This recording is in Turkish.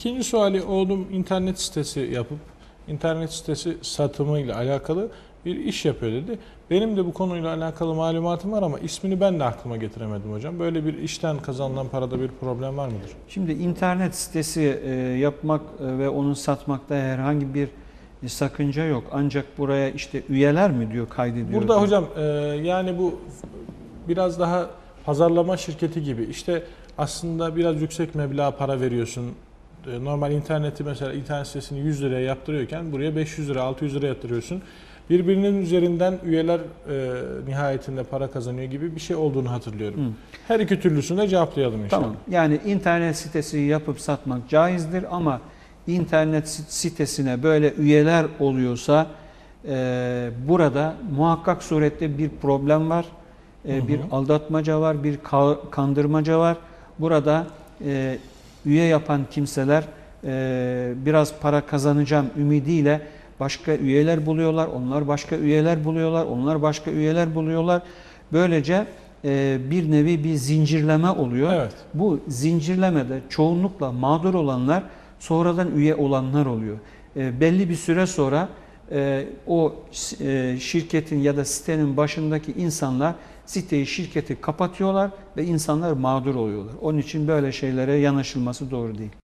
İkinci suali oğlum internet sitesi yapıp internet sitesi satımıyla alakalı bir iş yapıyor dedi. Benim de bu konuyla alakalı malumatım var ama ismini ben de aklıma getiremedim hocam. Böyle bir işten kazanılan parada bir problem var mıdır? Şimdi internet sitesi e, yapmak e, ve onu satmakta herhangi bir e, sakınca yok. Ancak buraya işte üyeler mi diyor kaydediyor. Burada diyor. hocam yani bu biraz daha pazarlama şirketi gibi. İşte aslında biraz yüksek meblağ para veriyorsun. E, Normal interneti mesela internet sitesini 100 liraya yaptırıyorken buraya 500 lira 600 lira yatırıyorsun. Birbirinin üzerinden üyeler e, nihayetinde para kazanıyor gibi bir şey olduğunu hatırlıyorum. Hı. Her iki türlüsünü de cevaplayalım inşallah. Tamam. Yani internet sitesi yapıp satmak caizdir ama internet sit- sitesine böyle üyeler oluyorsa e, burada muhakkak surette bir problem var. E, Hı hı. Bir aldatmaca var, bir ka- kandırmaca var. Burada e, üye yapan kimseler e, biraz para kazanacağım ümidiyle başka üyeler buluyorlar. Onlar başka üyeler buluyorlar. Onlar başka üyeler buluyorlar. Böylece e, bir nevi bir zincirleme oluyor. Evet. Bu zincirlemede çoğunlukla mağdur olanlar sonradan üye olanlar oluyor. E, belli bir süre sonra e, o e, şirketin ya da sitenin başındaki insanlar siteyi, şirketi kapatıyorlar ve insanlar mağdur oluyorlar. Onun için böyle şeylere yanaşılması doğru değil.